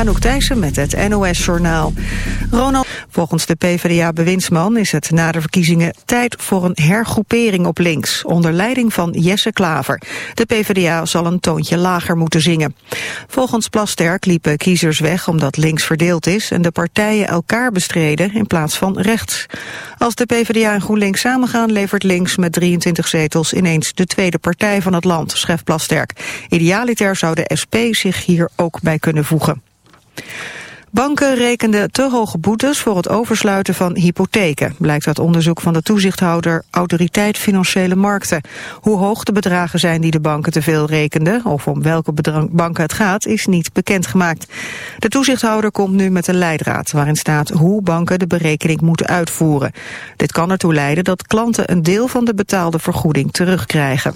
Anouk Thijssen met het NOS-journaal. Ronald, volgens de PvdA-bewindsman is het na de verkiezingen tijd voor een hergroepering op links, onder leiding van Jesse Klaver. De PvdA zal een toontje lager moeten zingen. Volgens Plasterk liepen kiezers weg omdat links verdeeld is en de partijen elkaar bestreden in plaats van rechts. Als de PvdA en GroenLinks samengaan levert links met 23 zetels ineens de tweede partij van het land, schrijft Plasterk. Idealiter zou de SP zich hier ook bij kunnen voegen. Banken rekenden te hoge boetes voor het oversluiten van hypotheken, blijkt uit onderzoek van de toezichthouder Autoriteit Financiële Markten. Hoe hoog de bedragen zijn die de banken te veel rekenden, of om welke banken het gaat, is niet bekendgemaakt. De toezichthouder komt nu met een leidraad waarin staat hoe banken de berekening moeten uitvoeren. Dit kan ertoe leiden dat klanten een deel van de betaalde vergoeding terugkrijgen.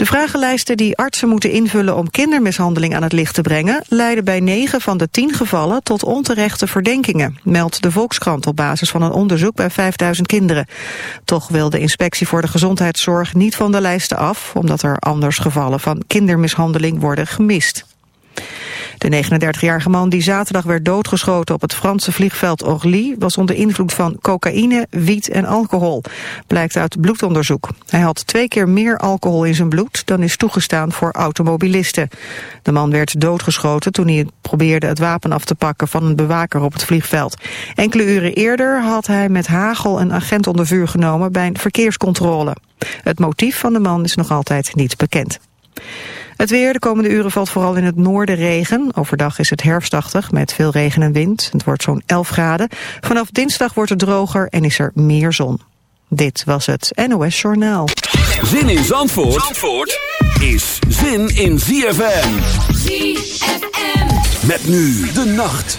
De vragenlijsten die artsen moeten invullen om kindermishandeling aan het licht te brengen... leiden bij 9 van de 10 gevallen tot onterechte verdenkingen... meldt de Volkskrant op basis van een onderzoek bij 5000 kinderen. Toch wil de Inspectie voor de Gezondheidszorg niet van de lijsten af... omdat er anders gevallen van kindermishandeling worden gemist. De 39-jarige man die zaterdag werd doodgeschoten op het Franse vliegveld Orly was onder invloed van cocaïne, wiet en alcohol, blijkt uit bloedonderzoek. Hij had twee keer meer alcohol in zijn bloed dan is toegestaan voor automobilisten. De man werd doodgeschoten toen hij probeerde het wapen af te pakken van een bewaker op het vliegveld. Enkele uren eerder had hij met hagel een agent onder vuur genomen bij een verkeerscontrole. Het motief van de man is nog altijd niet bekend. Het weer, de komende uren valt vooral in het noorden regen. Overdag is het herfstachtig met veel regen en wind. Het wordt zo'n 11 graden. Vanaf dinsdag wordt het droger en is er meer zon. Dit was het NOS Journaal. Zin in Zandvoort, Zandvoort is zin in ZFM. ZFM. Met nu de nacht.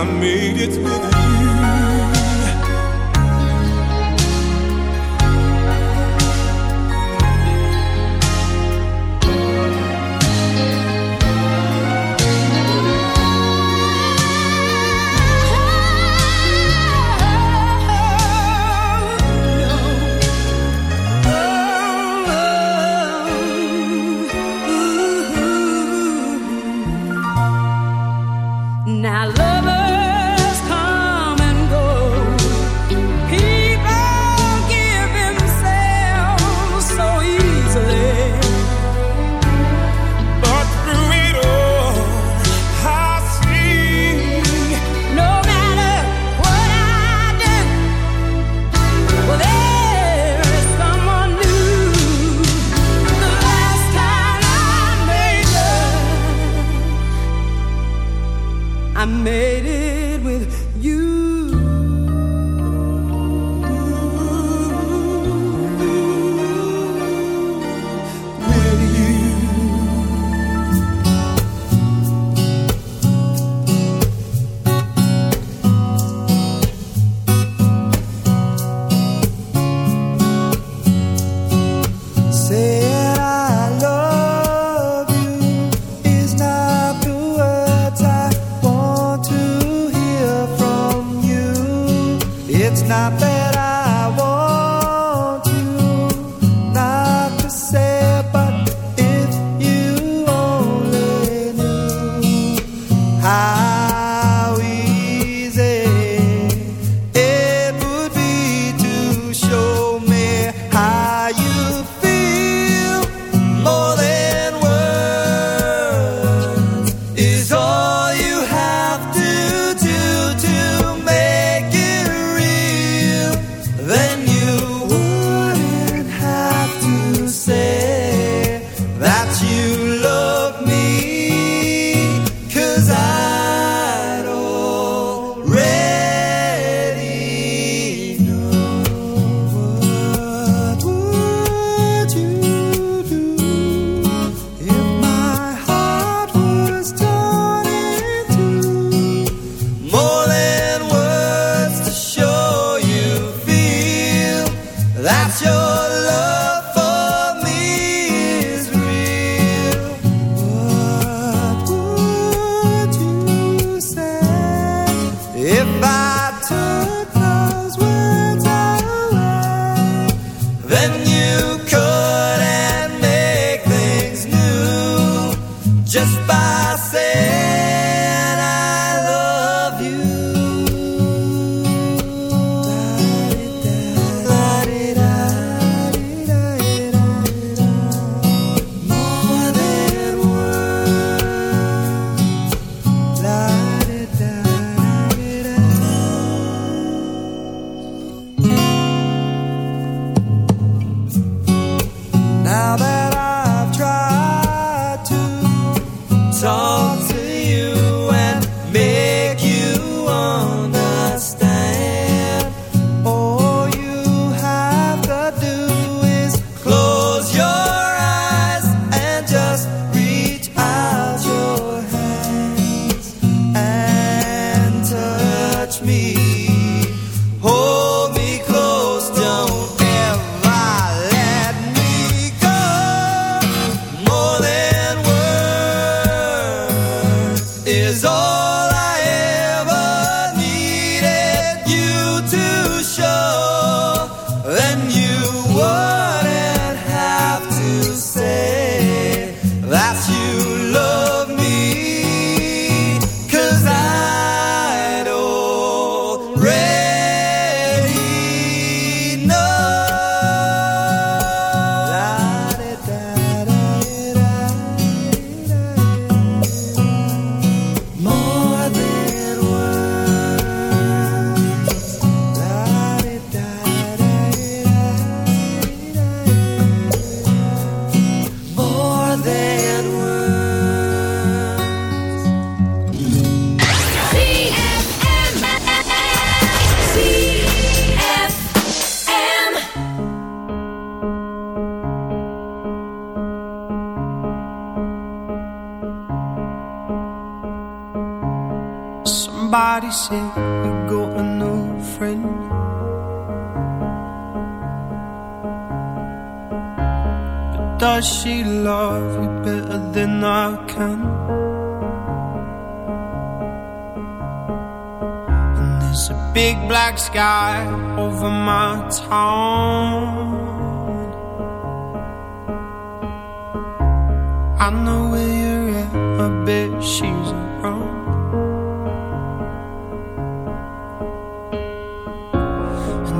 I made it with you.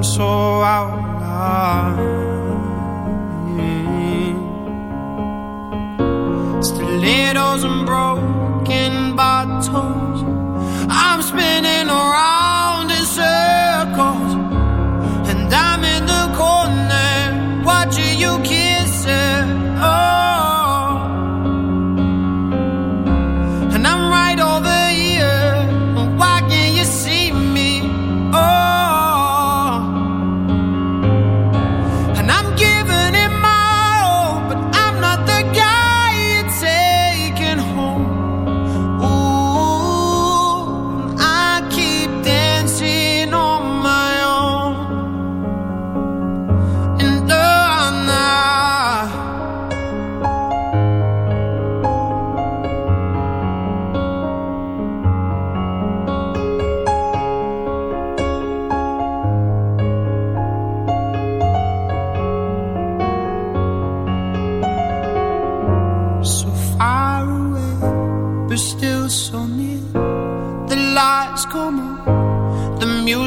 I'm so out of line. Stilettos and broken bottles. I'm spinning around in circles.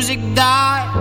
music die.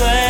Stronger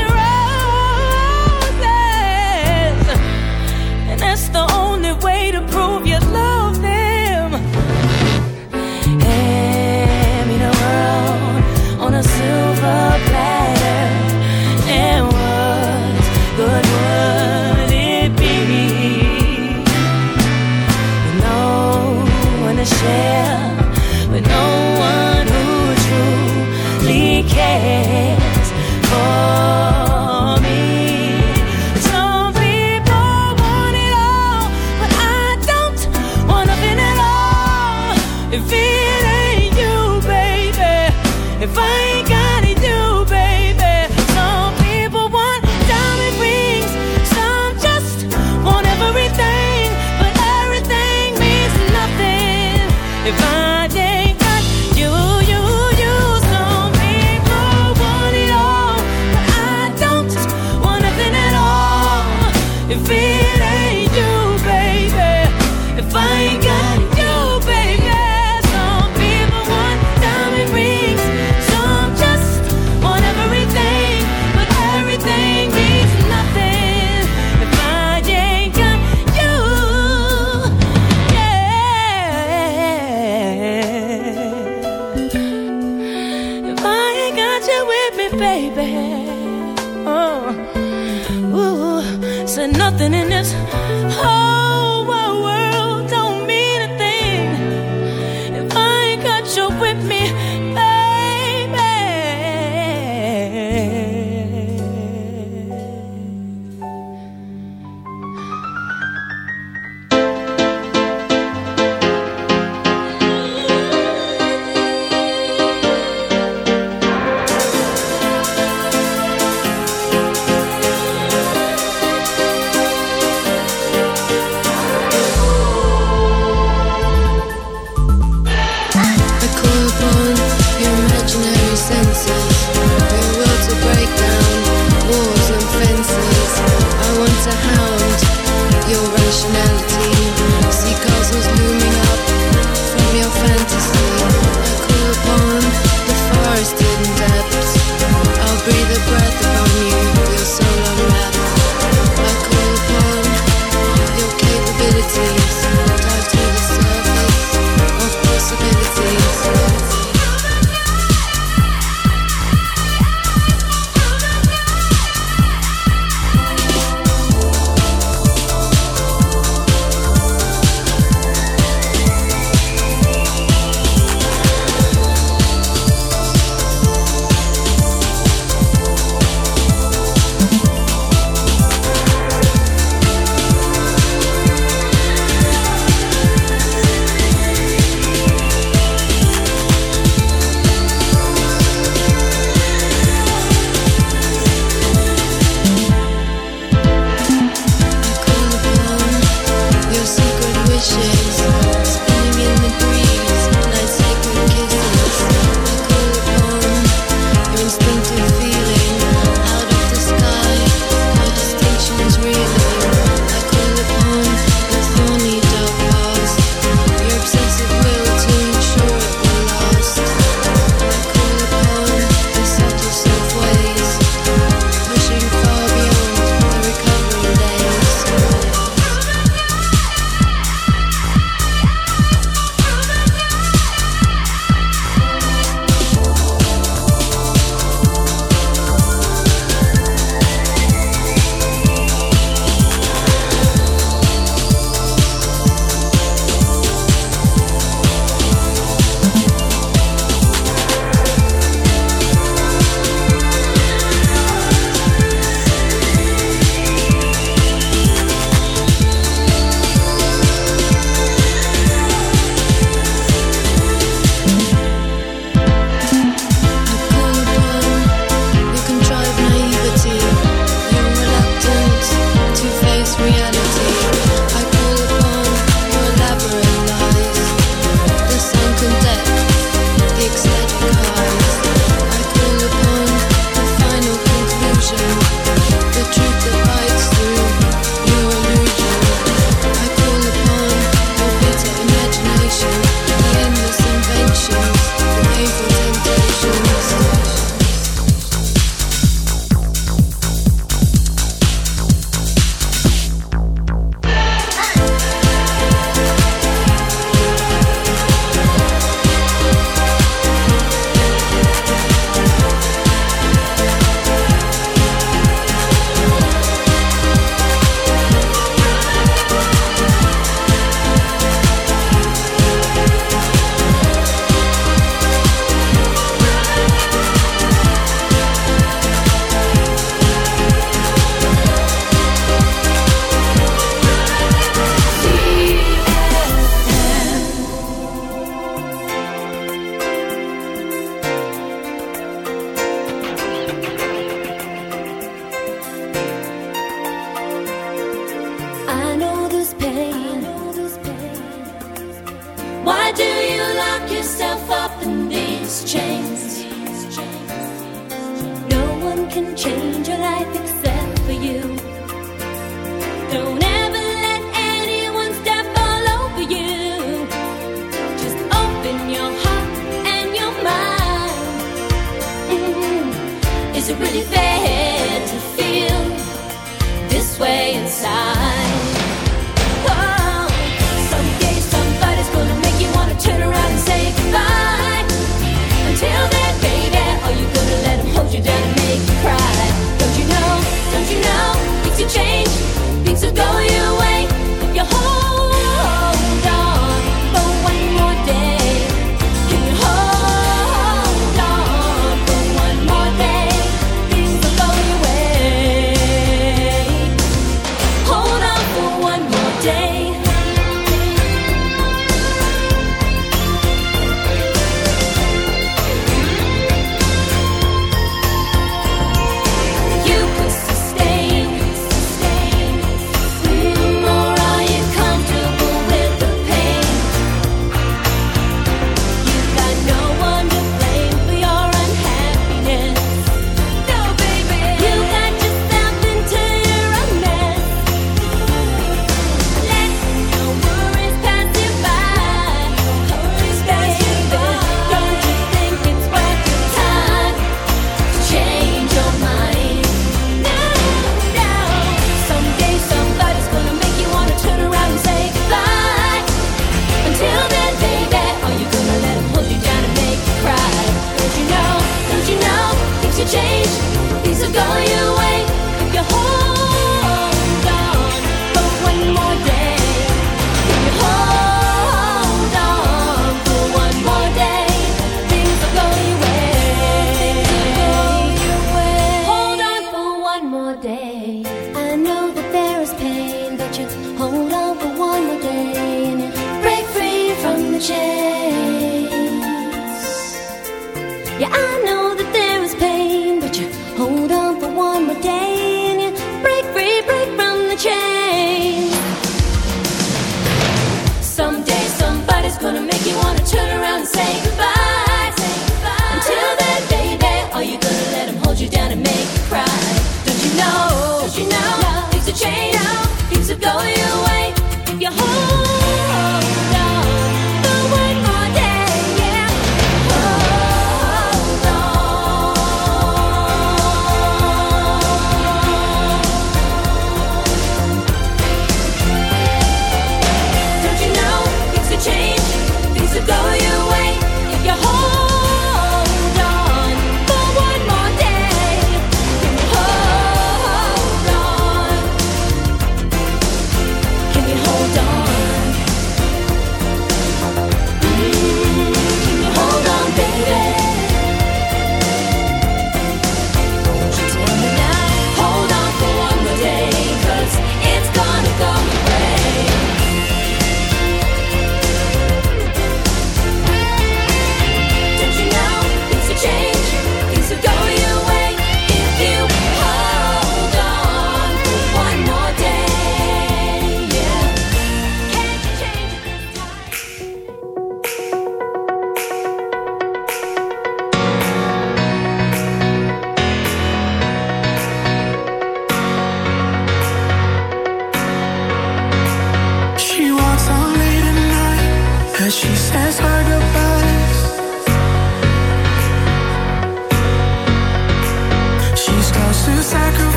Ooh, said nothing in this whole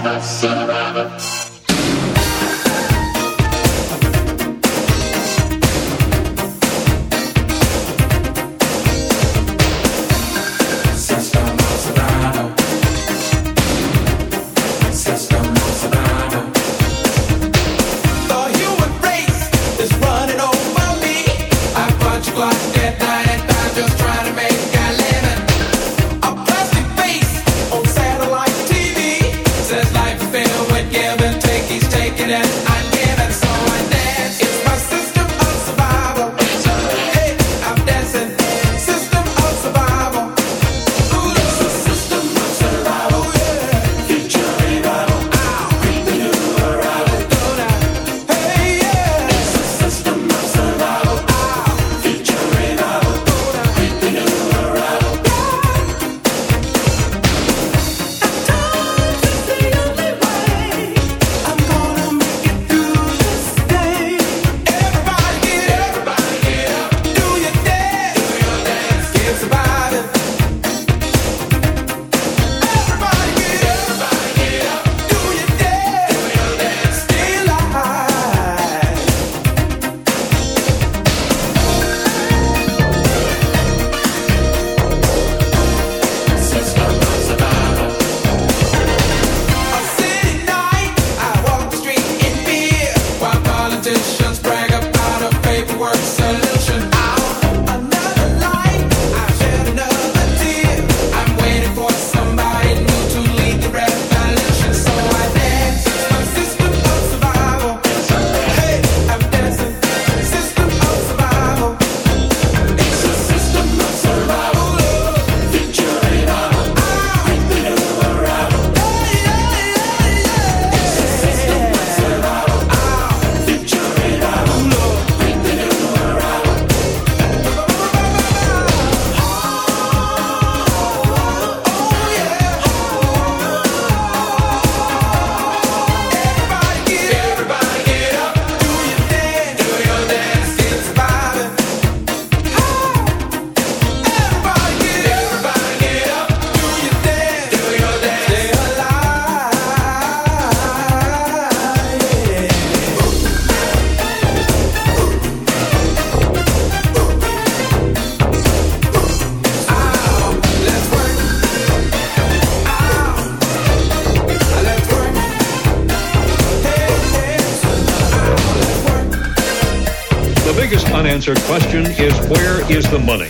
unanswered is the money?